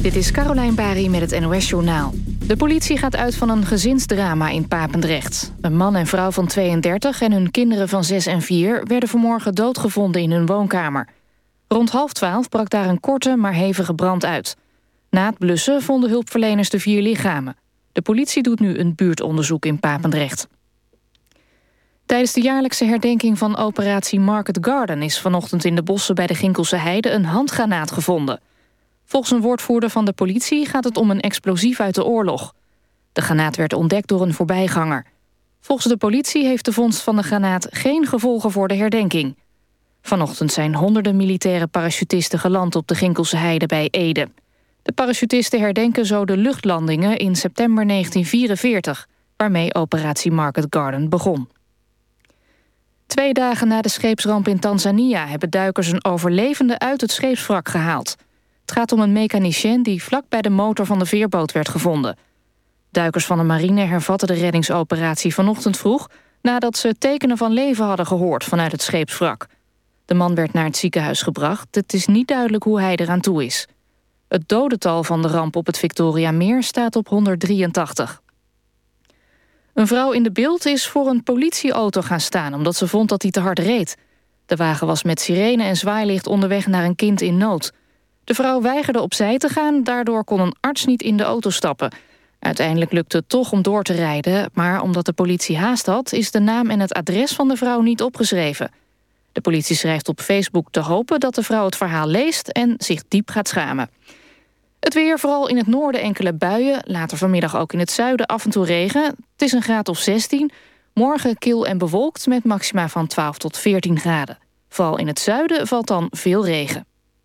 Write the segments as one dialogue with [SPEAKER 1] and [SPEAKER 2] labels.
[SPEAKER 1] Dit is Carolijn Bari met het NOS Journaal. De politie gaat uit van een gezinsdrama in Papendrecht. Een man en vrouw van 32 en hun kinderen van 6 en 4... werden vanmorgen doodgevonden in hun woonkamer. Rond half twaalf brak daar een korte, maar hevige brand uit. Na het blussen vonden hulpverleners de vier lichamen. De politie doet nu een buurtonderzoek in Papendrecht. Tijdens de jaarlijkse herdenking van operatie Market Garden... is vanochtend in de bossen bij de Ginkelse Heide een handgranaat gevonden. Volgens een woordvoerder van de politie gaat het om een explosief uit de oorlog. De granaat werd ontdekt door een voorbijganger. Volgens de politie heeft de vondst van de granaat geen gevolgen voor de herdenking. Vanochtend zijn honderden militaire parachutisten geland op de Ginkelse Heide bij Ede. De parachutisten herdenken zo de luchtlandingen in september 1944... waarmee operatie Market Garden begon. Twee dagen na de scheepsramp in Tanzania... hebben duikers een overlevende uit het scheepswrak gehaald. Het gaat om een mechanicien die vlak bij de motor van de veerboot werd gevonden. Duikers van de marine hervatten de reddingsoperatie vanochtend vroeg... nadat ze tekenen van leven hadden gehoord vanuit het scheepswrak. De man werd naar het ziekenhuis gebracht. Het is niet duidelijk hoe hij eraan toe is. Het dodental van de ramp op het Victoria Meer staat op 183. Een vrouw in de beeld is voor een politieauto gaan staan... omdat ze vond dat hij te hard reed. De wagen was met sirene en zwaailicht onderweg naar een kind in nood. De vrouw weigerde opzij te gaan, daardoor kon een arts niet in de auto stappen. Uiteindelijk lukte het toch om door te rijden... maar omdat de politie haast had, is de naam en het adres van de vrouw niet opgeschreven. De politie schrijft op Facebook te hopen dat de vrouw het verhaal leest... en zich diep gaat schamen. Het weer, vooral in het noorden enkele buien. Later vanmiddag ook in het zuiden af en toe regen. Het is een graad of 16. Morgen kil en bewolkt met maxima van 12 tot 14 graden. Vooral in het zuiden valt dan veel regen.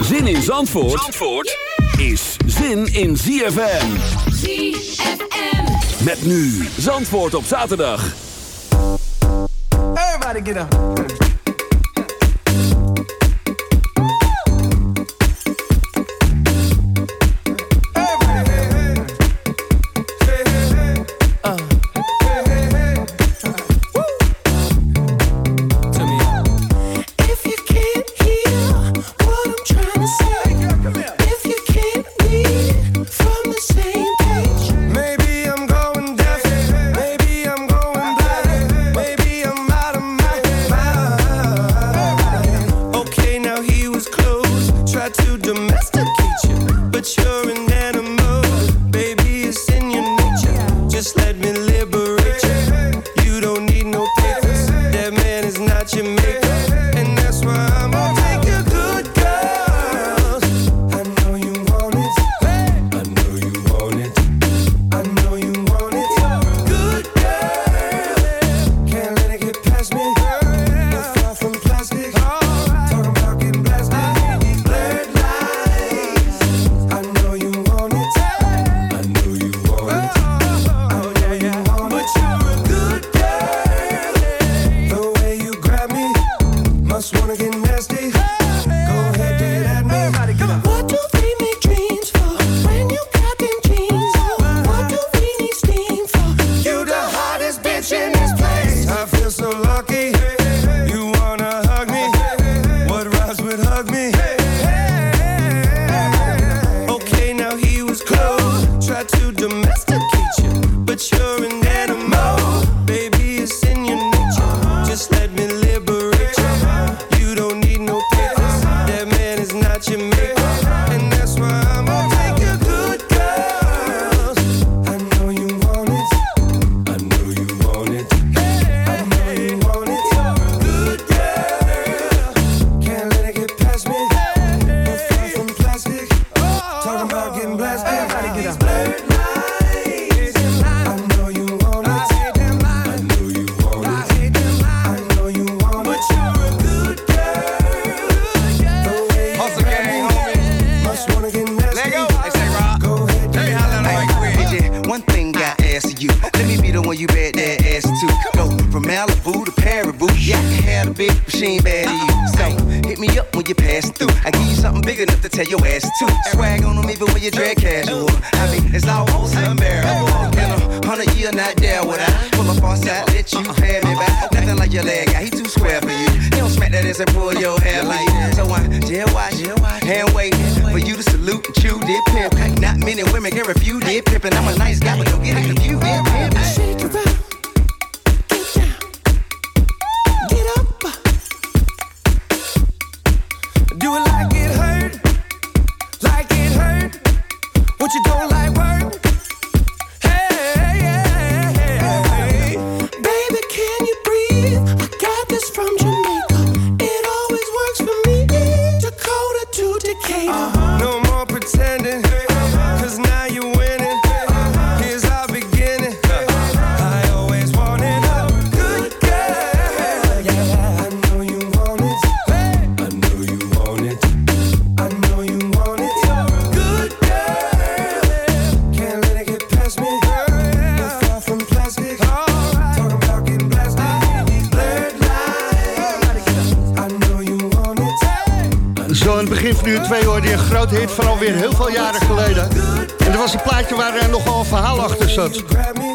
[SPEAKER 2] Zin in Zandvoort, Zandvoort is zin in ZFM.
[SPEAKER 3] ZFM.
[SPEAKER 2] Met nu Zandvoort op zaterdag.
[SPEAKER 4] Everybody get up.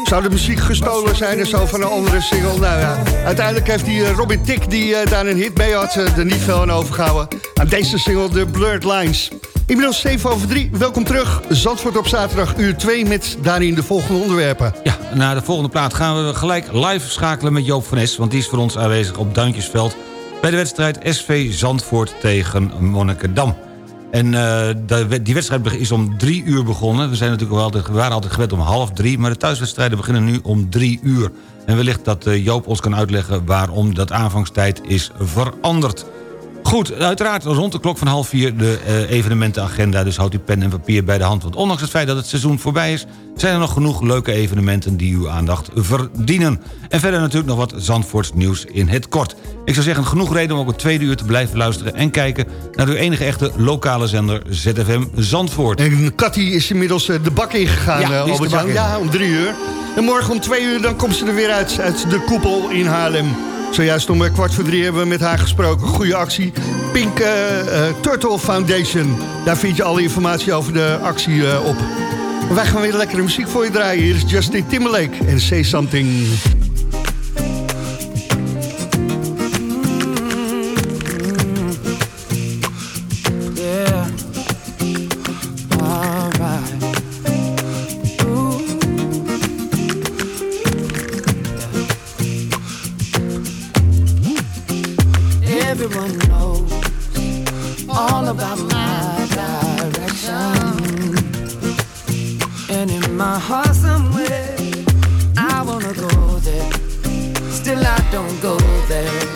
[SPEAKER 5] Zou de muziek gestolen zijn en zo van een andere single? Nou ja, uiteindelijk heeft die eh, Robin Tick, die uh, daar een hit mee had... Uh, er niet veel aan overgehouden. Aan deze single, The Blurred Lines. Inmiddels 7 over 3. Welkom terug. Zandvoort op zaterdag, uur 2 met daarin de volgende onderwerpen.
[SPEAKER 4] Ja, na de volgende plaat gaan we gelijk live schakelen met Joop van Es... want die is voor ons aanwezig op Duintjesveld... bij de wedstrijd SV Zandvoort tegen Monnikendam. En uh, die wedstrijd is om drie uur begonnen. We, zijn natuurlijk altijd, we waren altijd gewend om half drie... maar de thuiswedstrijden beginnen nu om drie uur. En wellicht dat uh, Joop ons kan uitleggen waarom dat aanvangstijd is veranderd. Goed, uiteraard rond de klok van half vier de uh, evenementenagenda. Dus houdt u pen en papier bij de hand. Want ondanks het feit dat het seizoen voorbij is... zijn er nog genoeg leuke evenementen die uw aandacht verdienen. En verder natuurlijk nog wat Zandvoorts nieuws in het kort. Ik zou zeggen, genoeg reden om ook het tweede uur te blijven luisteren... en kijken naar uw enige echte lokale zender ZFM Zandvoort.
[SPEAKER 5] En Cathy is inmiddels eh, de bak ingegaan, ja, uh, Albert Ja, om drie uur. En morgen om twee uur dan komt ze er weer uit, uit de koepel in Haarlem. Zojuist om kwart voor drie hebben we met haar gesproken. Goede actie. Pink uh, Turtle Foundation. Daar vind je alle informatie over de actie uh, op. wij gaan weer lekkere muziek voor je draaien. Hier is Justin Timberlake en Say Something.
[SPEAKER 6] Everyone knows
[SPEAKER 5] all about my
[SPEAKER 6] direction. And in my heart somewhere, I
[SPEAKER 5] wanna go there.
[SPEAKER 6] Still, I don't go there.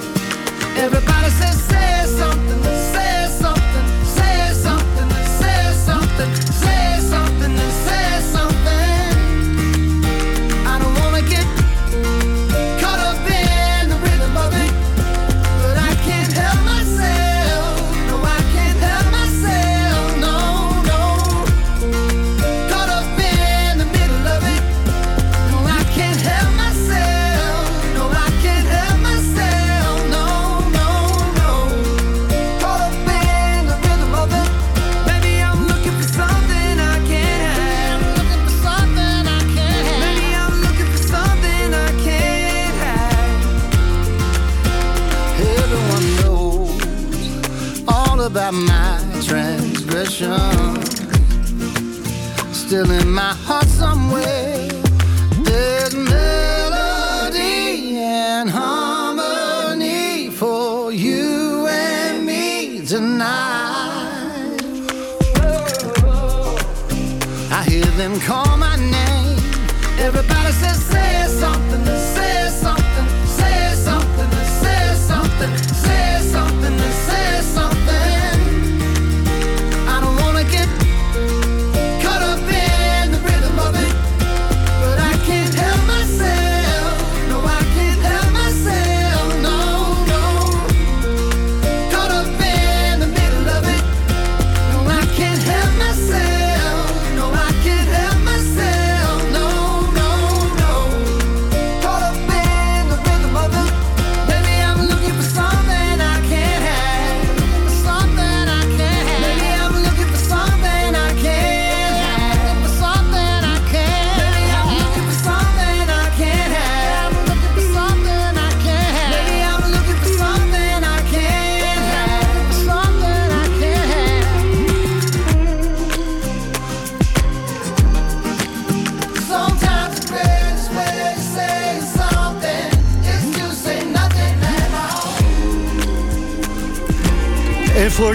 [SPEAKER 5] still in my heart somewhere.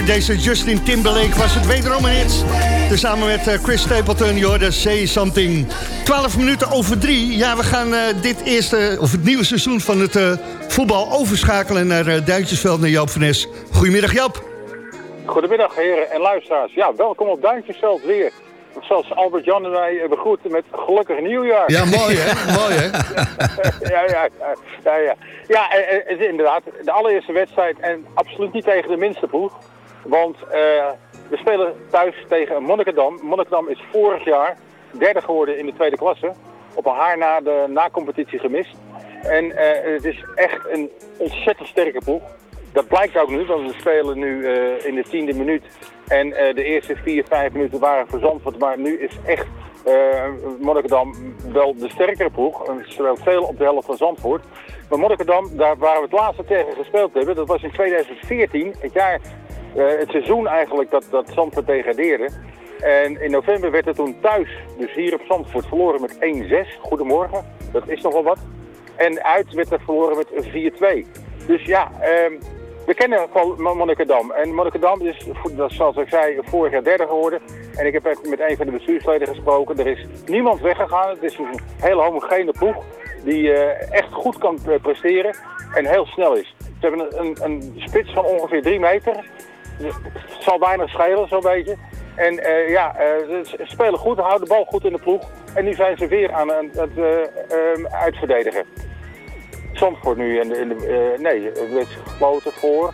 [SPEAKER 3] Voor deze Justin Timberlake was het wederom een hit. Dus samen met eh, Chris Stapleton, je hoorde Say Something. 12 minuten over drie. Ja, we gaan uh, dit eerste, of het nieuwe seizoen van het uh, voetbal overschakelen naar uh, Duintjesveld, naar Joop van Nes. Goedemiddag Joop.
[SPEAKER 7] Goedemiddag heren en luisteraars. Ja, welkom op Duintjesveld weer. Zoals Albert Jan en wij begroeten met gelukkig nieuwjaar.
[SPEAKER 3] Ja, mooi hè? mooi hè?
[SPEAKER 7] ja, ja, ja, ja. Ja, inderdaad de allereerste wedstrijd en absoluut niet tegen de minste ploeg. Want uh, we spelen thuis tegen Monnikendam. Monnikendam is vorig jaar derde geworden in de tweede klasse. Op een haar na de na-competitie gemist. En uh, het is echt een ontzettend sterke ploeg. Dat blijkt ook nu, want we spelen nu uh, in de tiende minuut. En de eerste vier, vijf minuten waren voor Zandvoort. Maar nu is echt uh, Monnikendam wel de sterkere ploeg. Zowel veel op de helft van Zandvoort. Maar Monnikendam, daar waar we het laatste tegen gespeeld hebben, dat was in 2014. Het jaar, het seizoen eigenlijk dat, dat Zandvoort degradeerde. En in november werd het toen thuis, dus hier op Zandvoort, verloren met 1-6. Goedemorgen, dat is nogal wat. En uit werd er verloren met 4-2. Dus ja, um, we kennen gewoon Monnikendam. En Monnikendam is, zoals ik zei, vorig jaar derde geworden. En ik heb met een van de bestuursleden gesproken. Er is niemand weggegaan. Het is een hele homogene ploeg die uh, echt goed kan presteren en heel snel is. Ze hebben een, een, een spits van ongeveer drie meter. Het zal weinig schelen, zo'n beetje. En uh, ja, uh, ze spelen goed, houden de bal goed in de ploeg. En nu zijn ze weer aan het uh, uitverdedigen. Zandvoort nu in de, in de nee, werd voor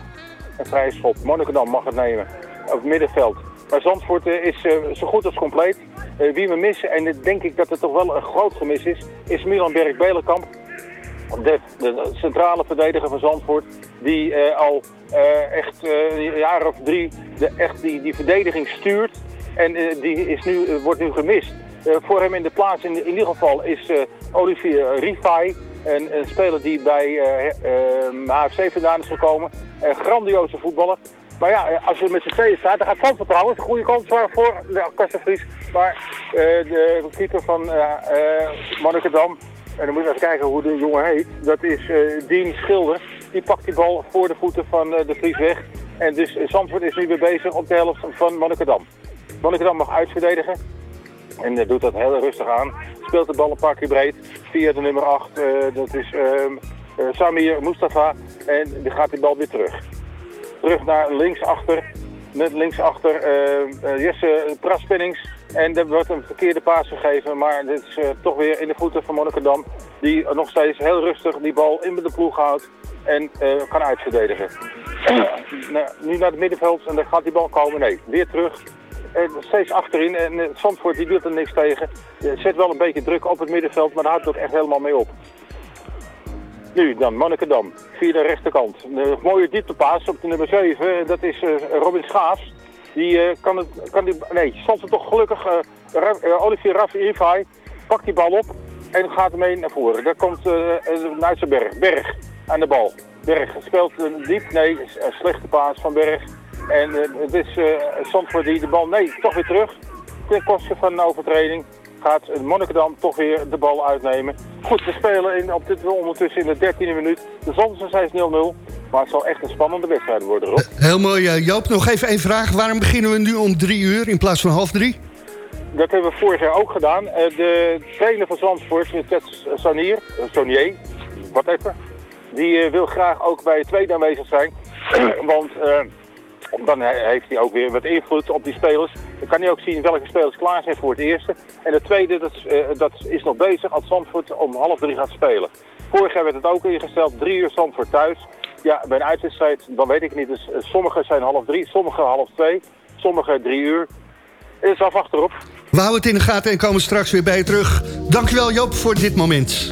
[SPEAKER 7] een vrije schop. Monnikendam mag het nemen op het middenveld. Maar Zandvoort is zo goed als compleet. wie we missen, en denk ik dat het toch wel een groot gemis is, is Milan Berg-Belenkamp. De, centrale verdediger van Zandvoort, die uh, al uh, echt uh, een jaar of drie de, echt die, die verdediging stuurt. En die is nu, wordt nu gemist. voor hem in de plaats in, in ieder geval is Olivier Rifai, een, een, speler die bij HFC vandaan is gekomen. Een grandioze voetballer. Maar ja, als je met z'n tweeën staat, dan gaat Zandvoort trouwens. Een goede kans voor Kastenvries. Maar de keeper van Monnikendam, en dan moet je even kijken hoe de jongen heet. Dat is uh, Dean Schilder. Die pakt die bal voor de voeten van uh, de Vries weg. En dus Zandvoort is nu weer bezig op de helft van Monnikendam. Monnikendam mag uitverdedigen. En uh, doet dat heel rustig aan. Speelt de bal een paar keer breed. Via de nummer 8. dat is ehm, Samir Mustafa. En die gaat die bal weer terug. Terug naar linksachter. Met linksachter Jesse Praspinnings. En er wordt een verkeerde paas gegeven, maar dit is uh, toch weer in de voeten van Monnikendam. Die nog steeds heel rustig die bal in de ploeg houdt en uh, kan uitverdedigen. nou, nu naar het middenveld en dan gaat die bal komen. Nee, weer terug. En steeds achterin en Zandvoort die doet er niks tegen. zet wel een beetje druk op het middenveld, maar daar houdt het ook echt helemaal mee op. Nu dan, Monnikendam, via de rechterkant. Een mooie dieptepaas op de nummer 7, dat is Robin Schaafs. Die uh, kan het, kan die, nee, stond er toch gelukkig, uh, Olivier Raffi pakt die bal op en gaat ermee naar voren. Daar komt uh, Berg, Berg aan de bal. Berg speelt diep, nee, een slechte paas van Berg. En het is uh, die de bal, nee, toch weer terug. Ten koste van een overtreding gaat Monnikendam toch weer de bal uitnemen. Goed, we spelen in, op dit ondertussen in de 13e minuut. De zon is 0-0. Maar het zal echt een spannende wedstrijd worden, Rob.
[SPEAKER 3] Heel mooi. Uh, Joop, nog even één vraag. Waarom beginnen we nu om drie uur in plaats van half drie?
[SPEAKER 7] Dat hebben we vorig jaar ook gedaan. Uh, de trainer van Zandvoort, Ted Sonier, Sonier, wat even, die wil graag ook bij het tweede aanwezig zijn. Want dan heeft hij ook weer wat invloed op die spelers. Dan kan hij ook zien welke spelers klaar zijn voor het eerste. En het tweede, dat, dat is nog bezig als Zandvoort om half drie gaat spelen. Vorig jaar werd het ook ingesteld, drie uur Zandvoort thuis. Ja, bij een uitwedstrijd, dan weet ik niet. Dus, uh, sommige zijn half drie, sommige half twee, sommige drie uur. Het is afwachten op.
[SPEAKER 3] We houden het in de gaten en komen straks weer bij je terug. Dankjewel Joop voor dit moment.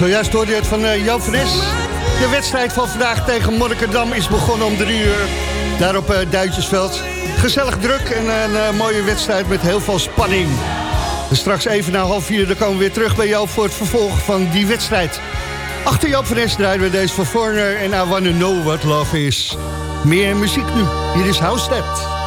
[SPEAKER 8] Zojuist hoorde je het van uh, Jan De wedstrijd van vandaag tegen Monnikendam is begonnen om drie uur. Daar op uh. Gezellig druk en een uh, mooie wedstrijd met heel veel spanning. En straks even na half vier dan komen we weer terug bij jou voor het vervolg van die wedstrijd. Achter Jan van draaien we deze van Forner en I Wanna Know What Love Is. Meer muziek nu. Hier is House.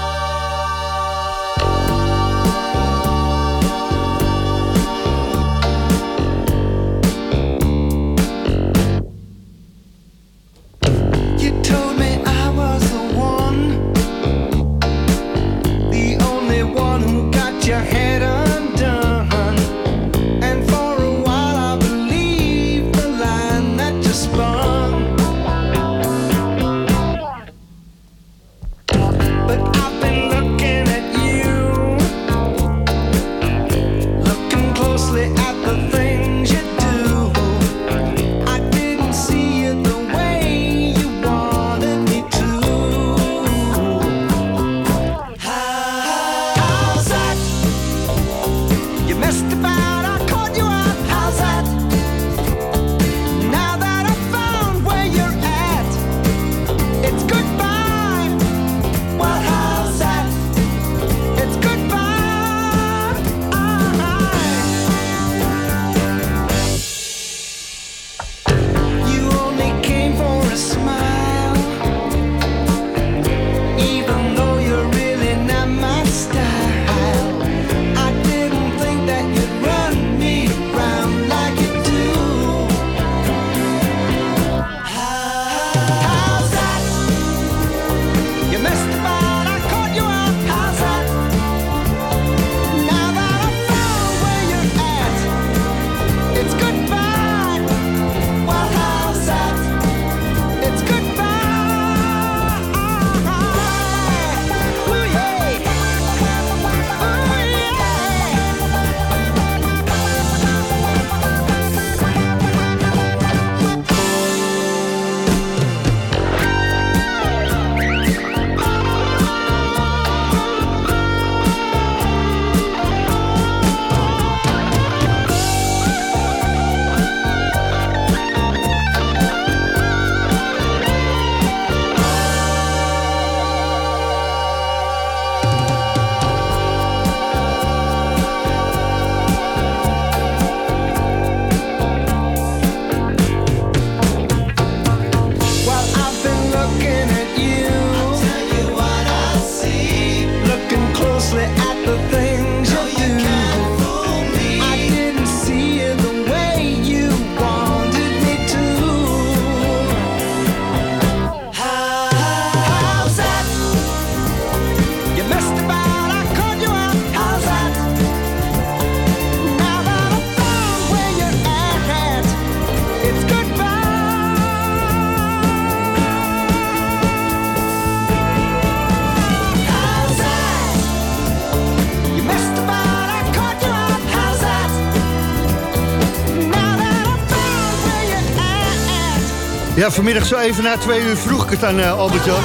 [SPEAKER 3] Ja, vanmiddag zo even na twee uur vroeg ik het aan uh, Albert-Jan.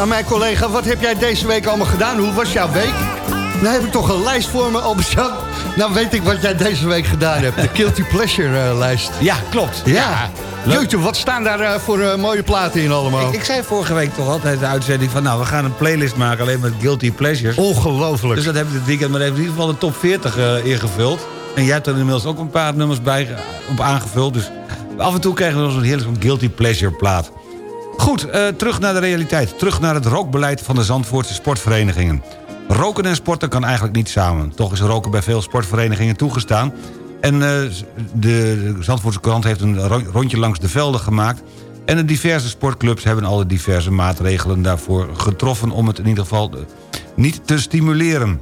[SPEAKER 3] Aan mijn collega, wat heb jij deze week allemaal gedaan? Hoe was jouw week? Nou heb ik toch een lijst voor me, Albert-Jan. Nou weet ik wat jij deze week gedaan hebt. De Guilty Pleasure uh, lijst.
[SPEAKER 4] Ja, klopt.
[SPEAKER 3] Ja. Jeetje, wat staan daar uh, voor uh, mooie platen in allemaal?
[SPEAKER 4] Ik, ik, zei vorige week toch altijd de uitzending van... nou, we gaan een playlist maken alleen met Guilty Pleasures.
[SPEAKER 3] Ongelooflijk.
[SPEAKER 4] Dus dat heb ik dit weekend maar even in ieder geval de top 40 uh, ingevuld. En jij hebt er inmiddels ook een paar nummers bij op aangevuld. Dus af en toe krijgen we nog een heerlijk Guilty Pleasure plaat. Goed, terug naar de realiteit. Terug naar het rookbeleid van de Zandvoortse sportverenigingen. Roken en sporten kan eigenlijk niet samen. Toch is roken bij veel sportverenigingen toegestaan... En uh, de Zandvoortse krant heeft een rondje langs de velden gemaakt... en de diverse sportclubs hebben al de diverse maatregelen daarvoor getroffen... om het in ieder geval eh, niet te stimuleren.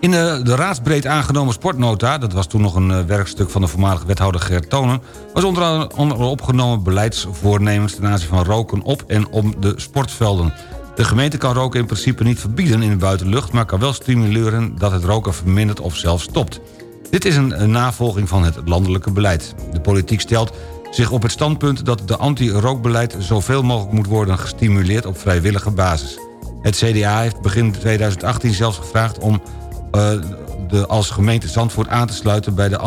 [SPEAKER 4] In de, de raadsbreed aangenomen sportnota... dat was toen nog een uh, werkstuk van de voormalige wethouder Gert Tonen... was onder andere opgenomen beleidsvoornemens... ten aanzien van roken op en om de sportvelden. De gemeente kan roken in principe niet verbieden in de buitenlucht... maar kan wel stimuleren dat het roken vermindert of zelfs stopt. Dit is een navolging van het landelijke beleid. De politiek stelt zich op het standpunt dat de anti-rookbeleid... zoveel mogelijk moet worden gestimuleerd op vrijwillige basis. Het CDA heeft begin 2018 zelfs gevraagd om de, als gemeente Zandvoort aan te sluiten... bij de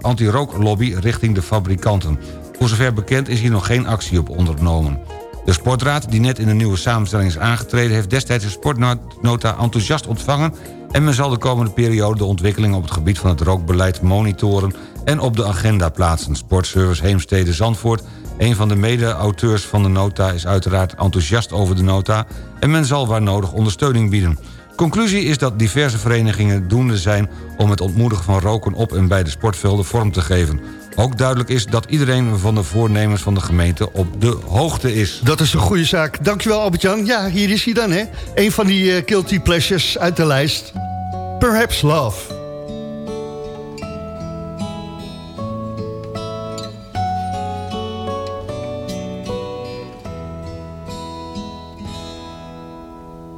[SPEAKER 4] anti-rooklobby richting de fabrikanten. Voor zover bekend is hier nog geen actie op ondernomen. De sportraad, die net in een nieuwe samenstelling is aangetreden... heeft destijds de sportnota enthousiast ontvangen... en men zal de komende periode de ontwikkeling op het gebied van het rookbeleid monitoren... en op de agenda plaatsen. Sportservice Heemstede Zandvoort, een van de mede-auteurs van de nota... is uiteraard enthousiast over de nota... en men zal waar nodig ondersteuning bieden. Conclusie is dat diverse verenigingen doende zijn... om het ontmoedigen van roken op en bij de sportvelden vorm te geven. Ook duidelijk is dat iedereen van de voornemens van de gemeente op de hoogte is.
[SPEAKER 3] Dat is een goede zaak. Dankjewel Albert-Jan. Ja, hier is hij dan, hè. Een van die uh, guilty pleasures uit de lijst. Perhaps Love.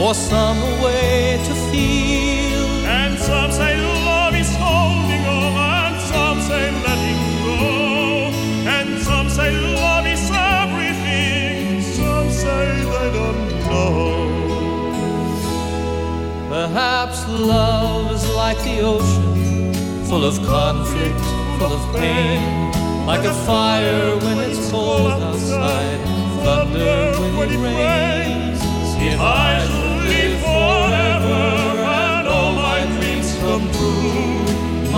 [SPEAKER 9] for some a way to feel.
[SPEAKER 10] And some say love is holding on and some say letting go, and some say love is everything. Some say they don't know.
[SPEAKER 9] Perhaps love is like the ocean, full of conflict, full of pain, like a fire when it's cold outside, thunder when it rains.
[SPEAKER 10] If I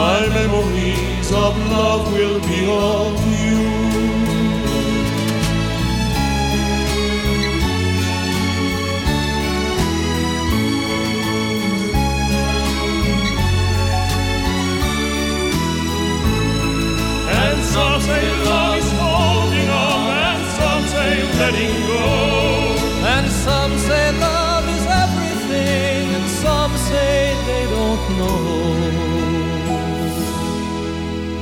[SPEAKER 10] my memories of love will be all you. And some say love is holding on, and some say letting go.
[SPEAKER 9] And some say love is everything, and some say they don't know.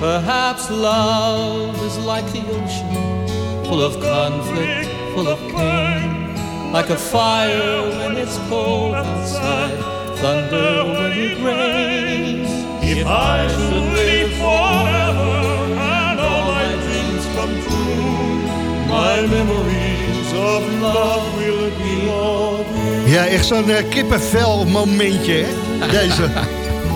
[SPEAKER 9] Perhaps love is like the ocean, full of conflict, full of pain. Like a fire when it's cold outside, thunder when it rains.
[SPEAKER 10] If I should live forever and all my dreams come true, my memories of love will be all
[SPEAKER 3] Ja, echt zo'n uh, kippenvel momentje, hè? Deze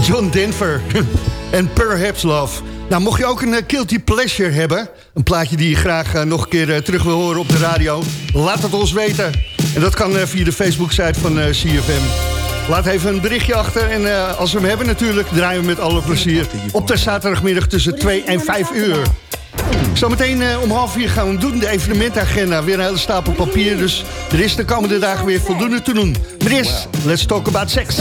[SPEAKER 3] John Denver en Perhaps Love.
[SPEAKER 11] Nou, mocht je ook een uh, guilty pleasure hebben... een plaatje die je graag nog een keer terug wil horen op de radio... laat het ons weten. En dat kan via de Facebook-site van CFM. Laat even een berichtje achter. En als we hem hebben natuurlijk, draaien we met alle plezier... op de zaterdagmiddag tussen 2 en 5 uur. Zometeen om half vier gaan we doen, de evenementagenda. Weer een hele stapel papier, dus er is de komende dagen weer voldoende te doen. Maar eerst, let's talk about sex.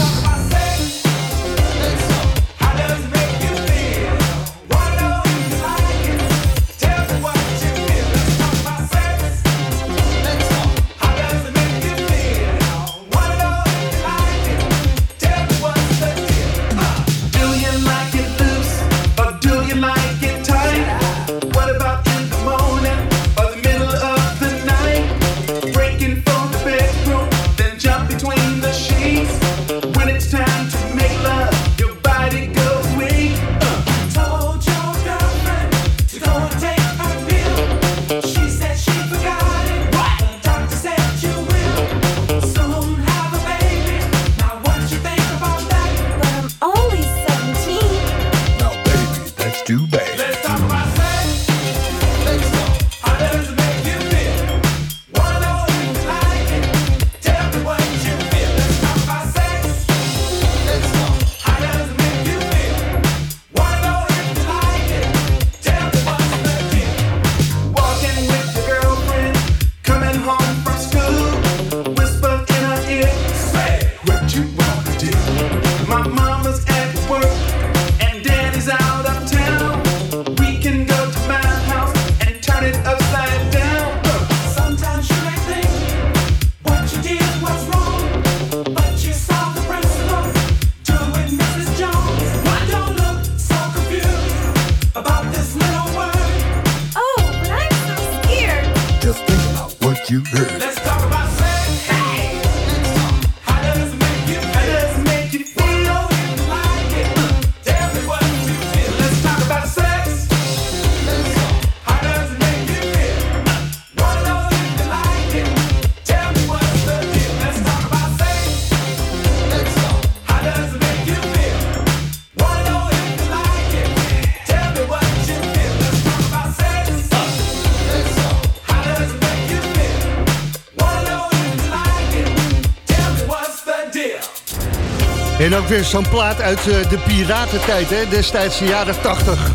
[SPEAKER 11] Ook weer zo'n plaat uit uh, de piratentijd, hè? destijds de jaren 80.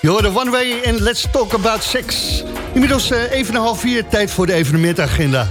[SPEAKER 11] Je hoorde One Way en Let's Talk About Sex. Inmiddels uh, even een half vier, tijd voor de evenementagenda.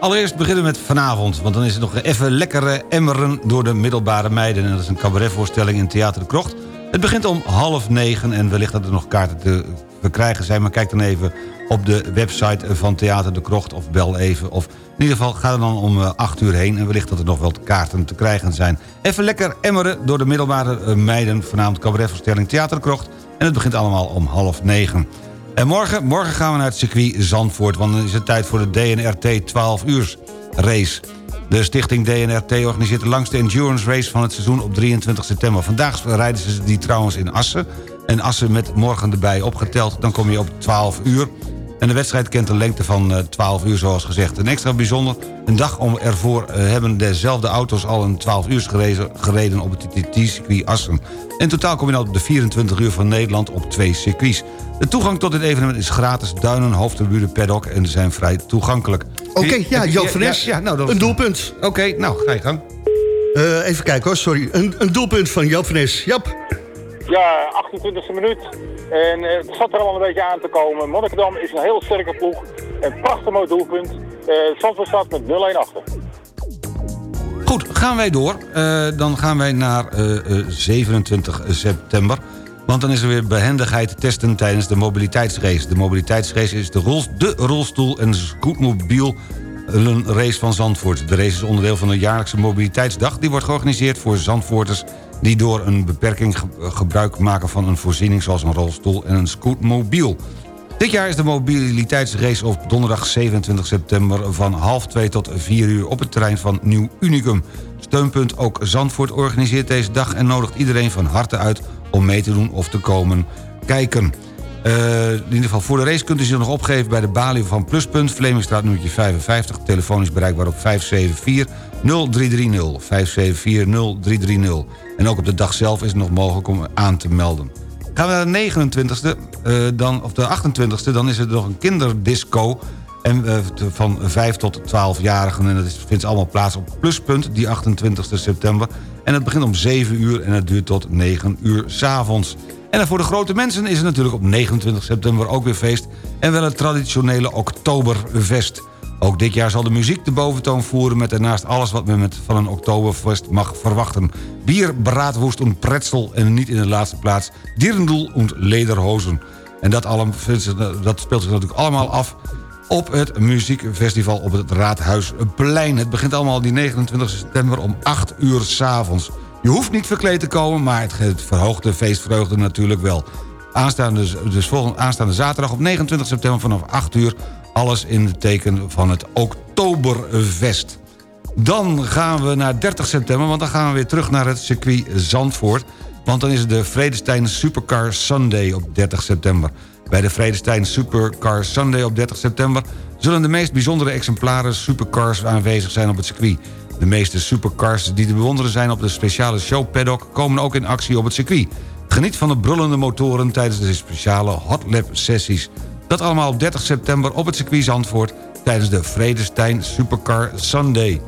[SPEAKER 4] Allereerst beginnen we met vanavond, want dan is het nog even lekkere emmeren door de middelbare meiden. En dat is een cabaretvoorstelling in Theater de Krocht. Het begint om half negen en wellicht dat er nog kaarten te verkrijgen zijn. Maar kijk dan even op de website van Theater de Krocht of bel even. Of in ieder geval ga er dan om 8 eh, uur heen... en wellicht dat er nog wel kaarten te krijgen zijn. Even lekker emmeren door de middelbare eh, meiden... vanavond cabaretvoorstelling Theater de Krocht. En het begint allemaal om half negen. En morgen, morgen gaan we naar het circuit Zandvoort... want dan is het tijd voor de DNRT 12 uur race. De stichting DNRT organiseert de langste endurance race van het seizoen op 23 september. Vandaag rijden ze die trouwens in Assen. En Assen met morgen erbij opgeteld, dan kom je op 12 uur. En de wedstrijd kent een lengte van 12 eh, uur zoals gezegd. Een extra bijzonder, een dag om ervoor uh, hebben dezelfde auto's al een 12 uur gereden, op het TT-circuit Assen. In totaal kom je dan op de 24 uur van Nederland op twee circuits. De toegang tot dit evenement is gratis. Duinen, hoofdtribune, paddock en zijn vrij toegankelijk.
[SPEAKER 11] Oké, ja, Joop van ja, ja, nou, Een doelpunt.
[SPEAKER 4] Oké, nou, ga je gang.
[SPEAKER 11] Uh, even kijken hoor, sorry. Een, een doelpunt van Joop van Jap.
[SPEAKER 7] Ja, 28e minuut. En uh, het zat er al een beetje aan te komen. Monnikendam is een heel sterke ploeg. Een prachtig mooi doelpunt. Uh, Zandvoort staat met 0-1 achter.
[SPEAKER 4] Goed, gaan wij door. Uh, dan gaan wij naar 27 september. Want dan is er weer behendigheid testen tijdens de mobiliteitsrace. De mobiliteitsrace is de, rol, de rolstoel- en scootmobiel race van Zandvoort. De race is onderdeel van de jaarlijkse mobiliteitsdag. Die wordt georganiseerd voor Zandvoorters die door een beperking gebruik maken van een voorziening... zoals een rolstoel en een scootmobiel. Dit jaar is de mobiliteitsrace op donderdag 27 september... van half 2 tot 4 uur op het terrein van Nieuw Unicum. Steunpunt Ook Zandvoort organiseert deze dag... en nodigt iedereen van harte uit om mee te doen of te komen kijken. Uh, in ieder geval voor de race kunt u zich nog opgeven bij de balie van Pluspunt... Vlemingstraat nummer 55, telefonisch bereikbaar op 574-0330. 574-0330. En ook op de dag zelf is het nog mogelijk om aan te melden. Gaan we naar de 29e, uh, dan, of de 28e, dan is er nog een kinderdisco... En, uh, van 5 tot 12-jarigen. En dat vindt allemaal plaats op Pluspunt, die 28 september. En het begint om 7 uur en het duurt tot 9 uur s'avonds. En voor de grote mensen is het natuurlijk op 29 september ook weer feest... en wel het traditionele Oktoberfest. Ook dit jaar zal de muziek de boventoon voeren... met daarnaast alles wat men van een Oktoberfest mag verwachten. Bier, braadwoest en pretzel en niet in de laatste plaats... dierendoel en lederhozen. En dat, dat speelt zich natuurlijk allemaal af op het muziekfestival op het Raadhuisplein. Het begint allemaal die 29 september om 8 uur s'avonds. Je hoeft niet verkleed te komen, maar het verhoogt de feestvreugde natuurlijk wel. Aanstaande, dus volgende, aanstaande zaterdag op 29 september vanaf 8 uur... alles in het teken van het Oktoberfest. Dan gaan we naar 30 september, want dan gaan we weer terug naar het circuit Zandvoort. Want dan is het de Vredestein Supercar Sunday op 30 september. Bij de Vredestein Supercar Sunday op 30 september... zullen de meest bijzondere exemplaren supercars aanwezig zijn op het circuit. De meeste supercars die te bewonderen zijn op de speciale show paddock... komen ook in actie op het circuit. Geniet van de brullende motoren tijdens de speciale hot lap sessies. Dat allemaal op 30 september op het circuit Zandvoort... tijdens de Vredestein Supercar Sunday.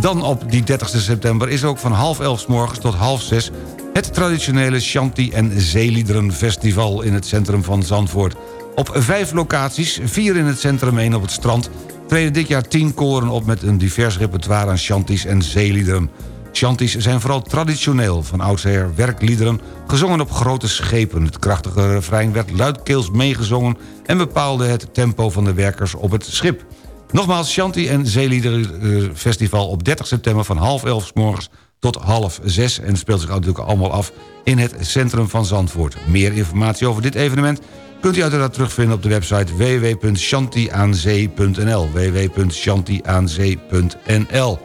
[SPEAKER 4] Dan op die 30 september is ook van half elf morgens tot half zes... het traditionele Shanti- en Zeeliederenfestival in het centrum van Zandvoort. Op vijf locaties, vier in het centrum, één op het strand... treden dit jaar tien koren op met een divers repertoire aan shanties en zeeliederen. Shanties zijn vooral traditioneel, van oudsher werkliederen... gezongen op grote schepen. Het krachtige refrein werd luidkeels meegezongen... en bepaalde het tempo van de werkers op het schip. Nogmaals, Shanti en Zeeliederenfestival op 30 september... van half elf morgens tot half zes. En speelt zich natuurlijk allemaal af in het centrum van Zandvoort. Meer informatie over dit evenement kunt u uiteraard terugvinden op de website www.shantiaanzee.nl www.shantiaanzee.nl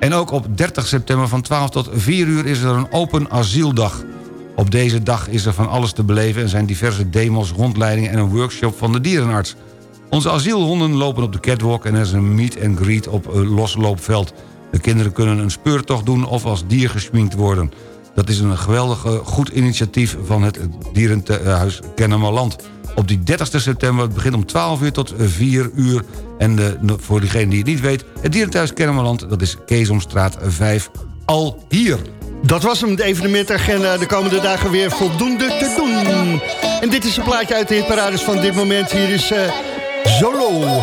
[SPEAKER 4] En ook op 30 september van 12 tot 4 uur is er een open asieldag. Op deze dag is er van alles te beleven... en zijn diverse demos, rondleidingen en een workshop van de dierenarts. Onze asielhonden lopen op de catwalk en er is een meet and greet op losloopveld. De kinderen kunnen een speurtocht doen of als dier geschminkt worden. Dat is een geweldig goed initiatief van het dierenhuis Kennemerland. Op die 30 september, het begint om 12 uur tot 4 uur. En de, voor diegene die het niet weet, het dierenthuis Kennemerland... dat is Keesomstraat 5, al hier.
[SPEAKER 3] Dat was hem, de evenementagenda. De komende dagen weer voldoende te doen. En dit is een plaatje uit de hitparades van dit moment. Hier is uh, Zolo.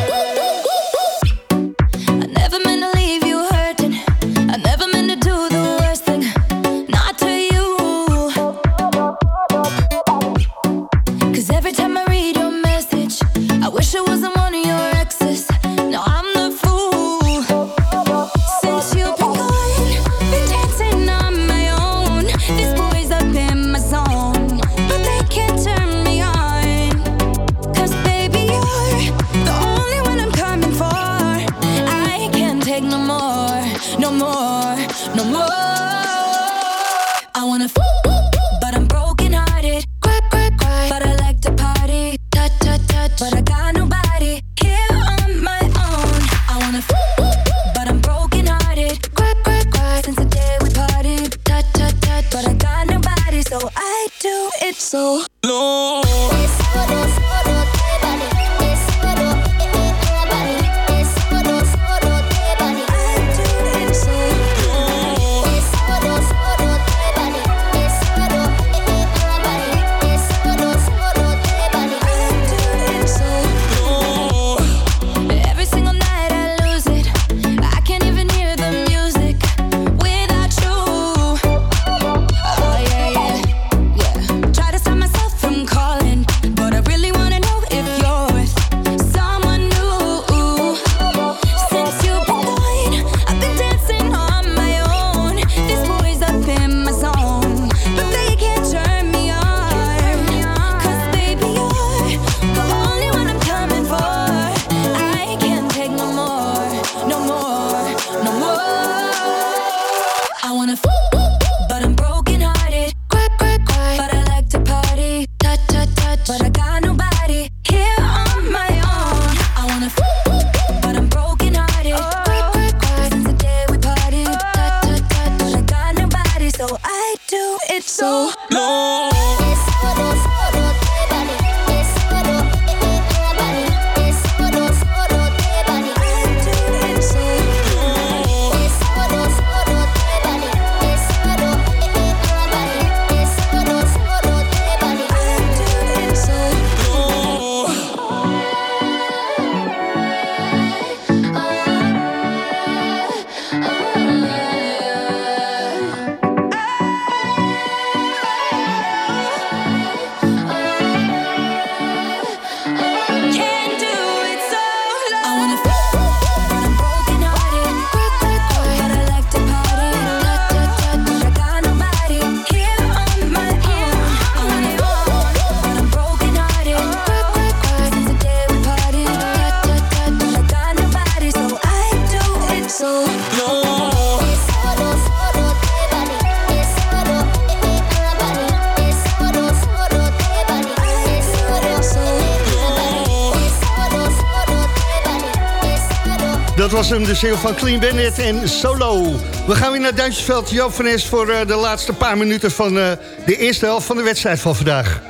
[SPEAKER 3] Dat was hem, de single van Clean Bandit en Solo. We gaan weer naar Duitsersveld. Joop van Es voor de laatste paar minuten van de eerste helft van de wedstrijd van vandaag.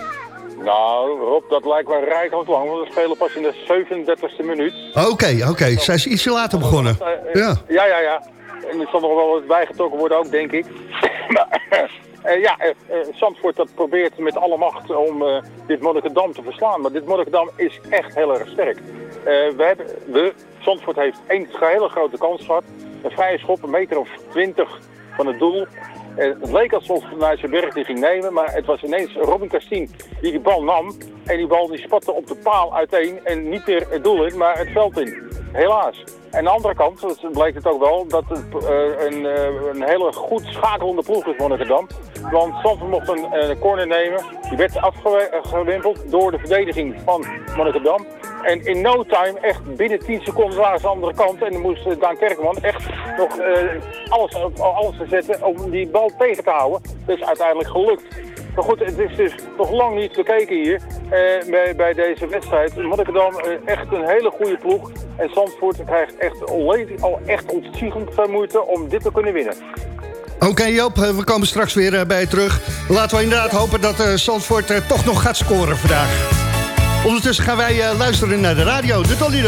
[SPEAKER 7] Nou, Rob, dat lijkt wel rijkelijk lang, want we spelen pas in de 37e minuut.
[SPEAKER 3] Oké, oké. Okay. Zij is ietsje later begonnen. Ja,
[SPEAKER 7] ja, ja. ja. En er zal nog wel wat bijgetrokken worden ook, denk ik. Uh, ja, uh, Zandvoort dat probeert met alle macht om dit Monnikendam te verslaan. Maar dit Monnikendam is echt heel erg sterk. we hebben, we, Zandvoort heeft één hele grote kans gehad. Een vrije schop, een meter of twintig van het doel. het leek alsof Berg die ging nemen, maar het was ineens Robin Castien die die bal nam. En die bal die spatte op de paal uiteen en niet meer het doel in, maar het veld in. Helaas. En aan de andere kant dat bleek het ook wel dat het uh, een, uh, een, hele goed schakelende ploeg is Monnikendam. Want Zandvoort mocht een, een, corner nemen. Die werd afgewimpeld door de verdediging van Monnikendam. En in no time, echt binnen 10 seconden waren ze aan de andere kant. En dan moest eh, Daan Kerkman echt nog uh, alles, alles zetten om die bal tegen te houden. Dat is uiteindelijk gelukt. Maar goed, het is dus nog lang niet bekeken hier eh, bij, deze wedstrijd. Monnikendam uh, echt een hele goede ploeg. En Zandvoort krijgt echt, al echt veel moeite om dit te kunnen winnen.
[SPEAKER 3] Oké Joop, we komen straks weer bij je terug. Laten we inderdaad hopen dat Zandvoort toch nog gaat scoren vandaag. Ondertussen gaan wij luisteren naar de radio, de Dolly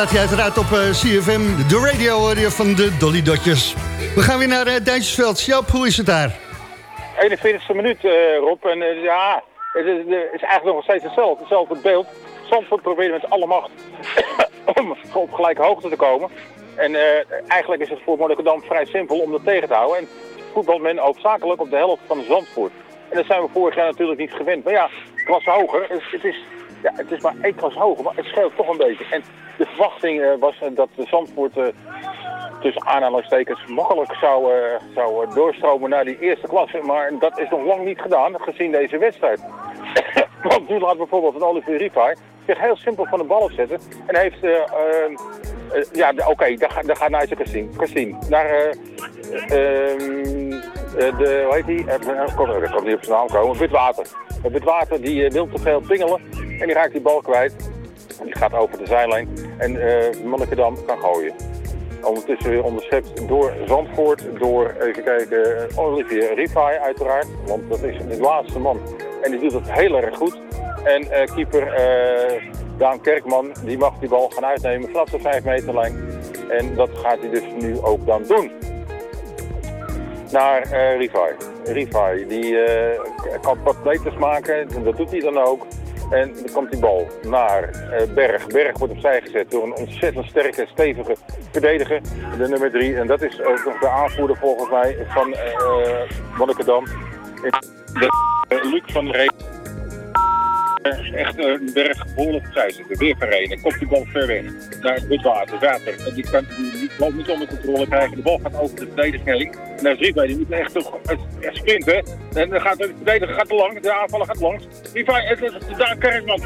[SPEAKER 3] staat hij uiteraard op eh, CFM, de radio van de Dolly Dotjes. We gaan weer naar uh, Duitsersveld. Sjap, hoe is het daar?
[SPEAKER 7] 41e minuut, uh, Rob. En ja, het is, is, eigenlijk nog steeds hetzelfde, hetzelfde beeld. Zandvoort probeert met alle macht om op gelijke hoogte te komen. En eigenlijk is het voor Monnikendam vrij simpel om dat tegen te houden. En voetbalt men hoofdzakelijk op de helft van Zandvoort. En dat zijn we vorig jaar natuurlijk niet gewend. Maar ja, klasse hoger. Het, het is ja, het is maar één klas hoger, maar het scheelt toch een beetje. En de verwachting uh, was dat de Zandvoort uh, tussen aanhalingstekens makkelijk zou, uh, zou doorstromen naar die eerste klasse. Maar dat is nog lang niet gedaan, gezien deze wedstrijd. Want nu laat bijvoorbeeld een Olivier Rifai zich heel simpel van de bal zetten. En heeft ja, oké, daar, daar gaat Christine. Christine, naar ehm, de, hoe heet die? Ik kan niet op zijn naam komen. Witwater. Witwater die wil te veel pingelen en die raakt die bal kwijt. Die gaat over de zijlijn en uh, Monnikendam kan gooien. Ondertussen weer onderschept door Zandvoort, door, even kijken, Olivier Rifai uiteraard. Want dat is de laatste man. En die doet het heel erg goed. En uh, keeper uh, Daan Kerkman, die mag die bal gaan uitnemen vanaf de 5 meterlijn. En dat gaat hij dus nu ook dan doen. Naar uh, Rifai. Rifai, die kan wat meters maken, en dat doet hij dan ook. En dan komt die bal naar Berg. Berg wordt opzij gezet door een ontzettend sterke, stevige verdediger. De nummer drie. En dat is ook nog de aanvoerder volgens mij van uh, Monnikendam. Luc van der. Echt een berg behoorlijk opzij zitten. Weer verreden. Komt die bal ver weg. Naar het water. Water. Die kan die bal niet onder controle krijgen. De bal gaat over de verdediger heen. En daar is. Die moet echt, toch, sprinten. En dan gaat de verdediger gaat lang. De aanvaller gaat langs. Is daar Kerkman.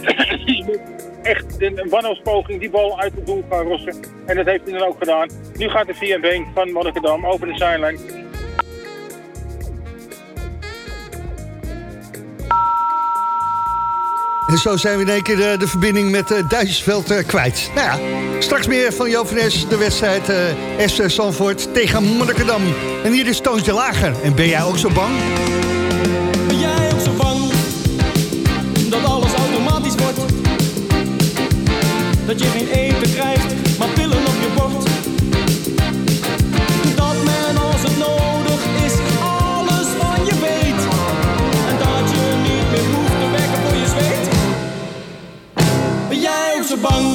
[SPEAKER 7] echt een wanhoopspoging die bal uit het doel gaan rossen. En dat heeft hij dan ook gedaan. Nu gaat de via been van Monnikendam over de zijlijn.
[SPEAKER 3] En zo zijn we in één keer de, de verbinding met uh, kwijt. Nou ja, straks meer van Joop de wedstrijd uh, SC Sanford tegen Monnikendam. En hier is Toontje Lager. En ben jij ook zo bang?
[SPEAKER 12] Ben jij ook zo bang dat alles automatisch wordt? Dat je geen eten krijgt, bang?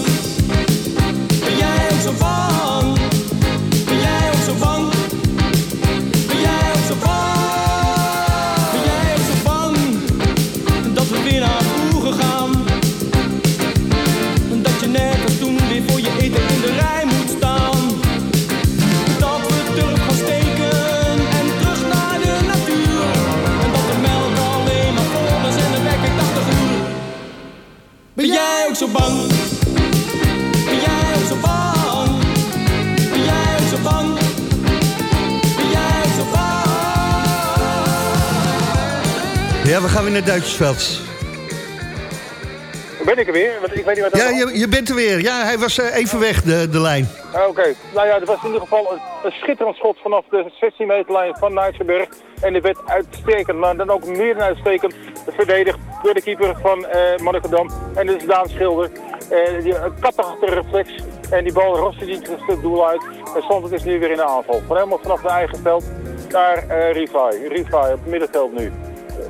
[SPEAKER 12] We gaan weer naar
[SPEAKER 3] Duitsersveld.
[SPEAKER 7] Ben ik er weer? Want ik weet niet wat
[SPEAKER 3] Ja, je, je bent er weer. Ja, hij was eh, even weg, de, de lijn.
[SPEAKER 7] Ah, Oké, nou ja, er was in ieder geval een, een schitterend schot vanaf de 16 meter lijn van Nijtsenberg. En die werd uitstekend, maar dan ook meer dan uitstekend verdedigd door de keeper van uh, Monnikendam. En dat is Daan Schilder. Uh, die, een katachtige reflex. En die bal roste niet het doel uit. En stond het is nu weer in de aanval. Van helemaal vanaf de eigen veld naar uh, Rivai. Rivai op het middenveld nu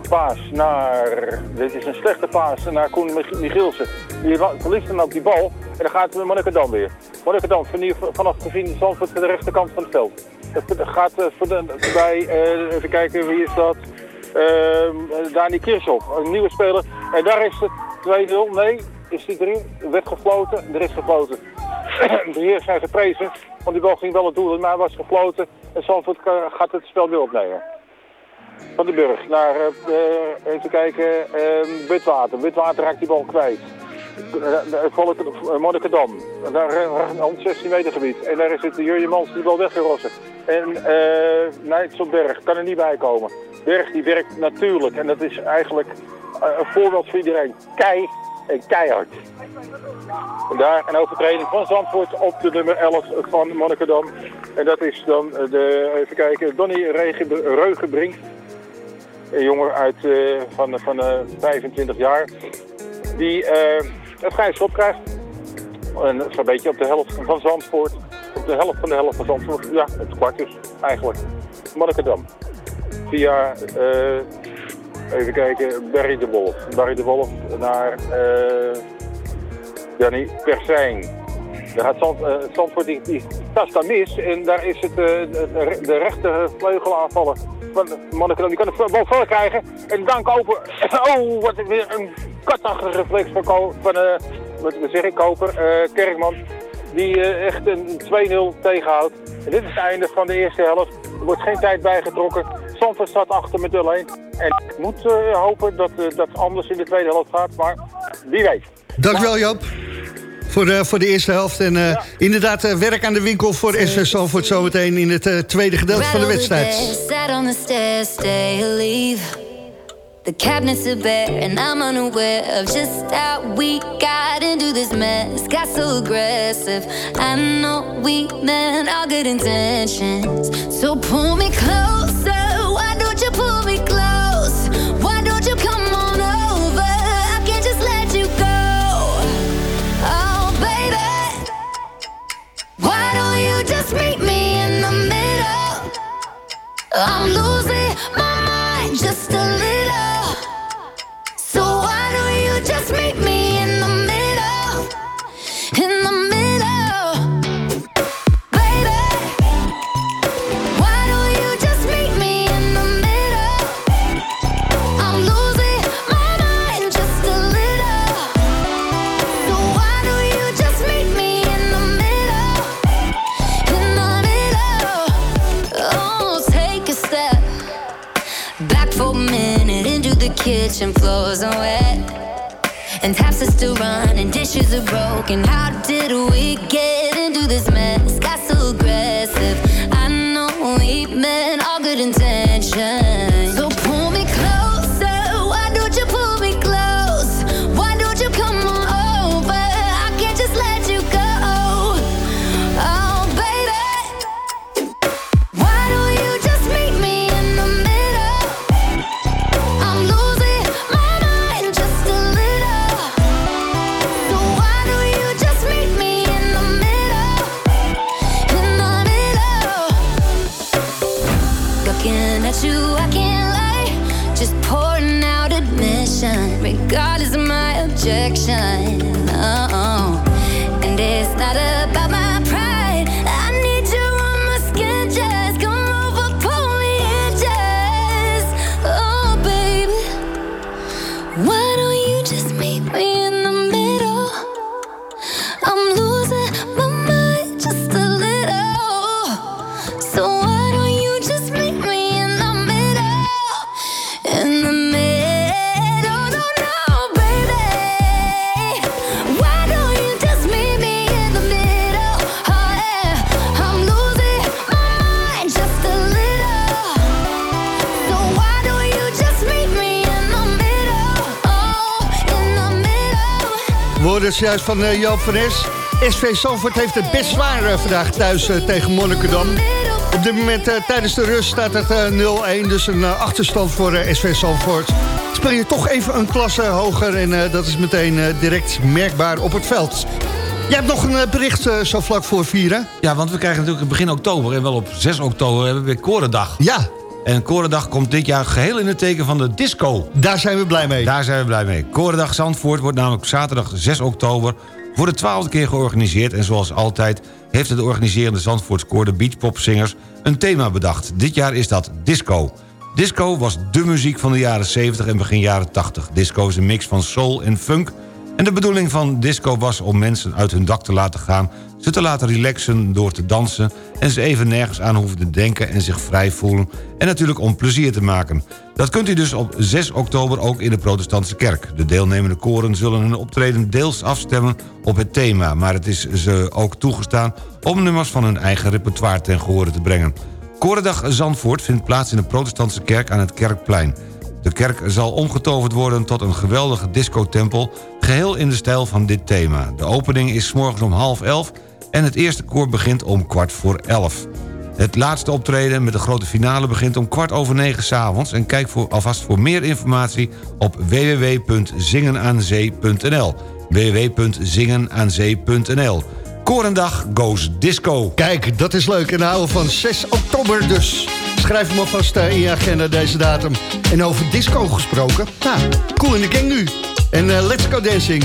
[SPEAKER 7] paas naar, dit is een slechte paas naar Koen Mich- Michielsen. Die verliest dan ook die bal en dan gaat Monnikendam weer. Monnikendam vernieuw- vanaf gezien Zandvoort de rechterkant van het veld. Dat gaat eh, voor de- bij, eh, even kijken wie is dat, Ehm, Dani Kirchhoff, een nieuwe speler. En daar is het 2-0, nee, is die erin? Er werd gefloten, er is gefloten. de heren zijn geprezen, want die bal ging wel het doel maar was gefloten. En Zandvoort gaat het spel weer opnemen. Van de Burg naar, eh, eh, even kijken, ehm Witwater. Witwater raakt die bal kwijt. Volk, Monnikendam. Daar eh, rond 16 meter gebied. En daar is het Jurje Mans die bal weggerossen. En uh, Nijtselberg kan er niet bij komen. Berg die werkt natuurlijk. En dat is eigenlijk eh, een voorbeeld voor iedereen. Kei en keihard. En daar een overtreding van Zandvoort op de nummer 11 van Monnikendam. En dat is dan de, even kijken, Donny Reugenbrink. Een jongen uit, eh, van, van eh, 25 jaar. Die eh een vrije schop krijgt. En een beetje op de helft van Zandvoort. Op de helft van de helft van Zandvoort. Ja, het kwart eigenlijk. Monnikendam. Via, eh, even kijken, Barry de Wolf. Barry de Wolf naar, eh Jannie Persijn. Daar gaat Zand, eh, Zandvoort, die, die tast daar mis. En daar is het, eh, de, de rechter vleugel aanvallen. van Monnikendam. Die kan de bal voor krijgen. En dan kopen. Oh, wat weer een kattige reflex van, van eh, wat zeg ik, Koper, Kerkman. Die echt een 2-0 tegenhoudt. En dit is het einde van de eerste helft. Er wordt geen tijd bijgetrokken. Zandvoort staat achter met 0-1. En ik moet hopen dat eh, dat anders in de tweede helft gaat. Maar wie weet.
[SPEAKER 3] Dankjewel Joop. Voor, de, voor de eerste helft. En uh, inderdaad, uh, werk aan de winkel voor SV Zalvoort zometeen in het uh, tweede gedeelte van de wedstrijd. The cabinets are bare, and I'm unaware of just how we got into this mess. Got so aggressive. I know we meant all good intentions. So pull me closer. Why don't you pull me I'm losing my mind just kitchen floors are wet and taps are still running, dishes are broken. How did we get
[SPEAKER 8] Woorden is juist van uh, Joop van Es. SV Zandvoort heeft het best zwaar uh, vandaag thuis uh, tegen Monnikendam. Op dit moment tijdens de rust staat het 0-1, dus een achterstand voor SV Zandvoort. Speel je toch even een klasse hoger en dat is meteen direct merkbaar op het veld. Jij hebt nog een bericht zo vlak voor vieren.
[SPEAKER 4] Ja, want we krijgen natuurlijk begin oktober... en wel op 6 oktober hebben we weer Korendag.
[SPEAKER 8] Ja.
[SPEAKER 4] En Korendag komt dit jaar geheel in het teken van de disco.
[SPEAKER 8] Daar zijn we blij mee.
[SPEAKER 4] Daar zijn we blij mee. Korendag Zandvoort wordt namelijk zaterdag 6 oktober... voor de twaalfde keer georganiseerd. En zoals altijd heeft de organiserende Zandvoortskoor... de beachpopzingers een thema bedacht. Dit jaar is dat disco. Disco was dé muziek van de jaren 70 en begin jaren 80. Disco is een mix van soul en funk... En de bedoeling van disco was om mensen uit hun dak te laten gaan... ze te laten relaxen door te dansen... en ze even nergens aan hoeven te denken en zich vrij voelen... en natuurlijk om plezier te maken. Dat kunt u dus op 6 oktober ook in de protestantse kerk. De deelnemende koren zullen hun optreden deels afstemmen op het thema... maar het is ze ook toegestaan om nummers van hun eigen repertoire ten gehore te brengen. Korendag Zandvoort vindt plaats in de protestantse kerk aan het Kerkplein... De kerk zal omgetoverd worden tot een geweldige discotempel... geheel in de stijl van dit thema. De opening is morgens om half elf... en het eerste koor begint om kwart voor elf. Het laatste optreden met de grote finale begint om kwart over negen s'avonds... en kijk voor, alvast voor meer informatie op www.zingenaanzee.nl www.zingenaanzee.nl Korendag goes disco.
[SPEAKER 8] Kijk, dat is leuk. En we van 6 oktober dus. Schrijf hem alvast uh, in je agenda deze datum. En over disco gesproken. Nou, cool in de gang nu. En uh, let's go dancing,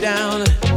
[SPEAKER 13] down.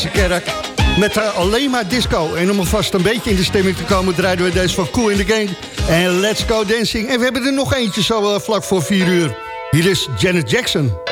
[SPEAKER 3] Kerk. Met uh, alleen maar disco. En om alvast een beetje in de stemming te komen... draaiden we deze van Cool in the Game. En Let's Go Dancing. En we hebben er nog eentje zo eh, vlak voor 4 uur. Hier is Janet Jackson.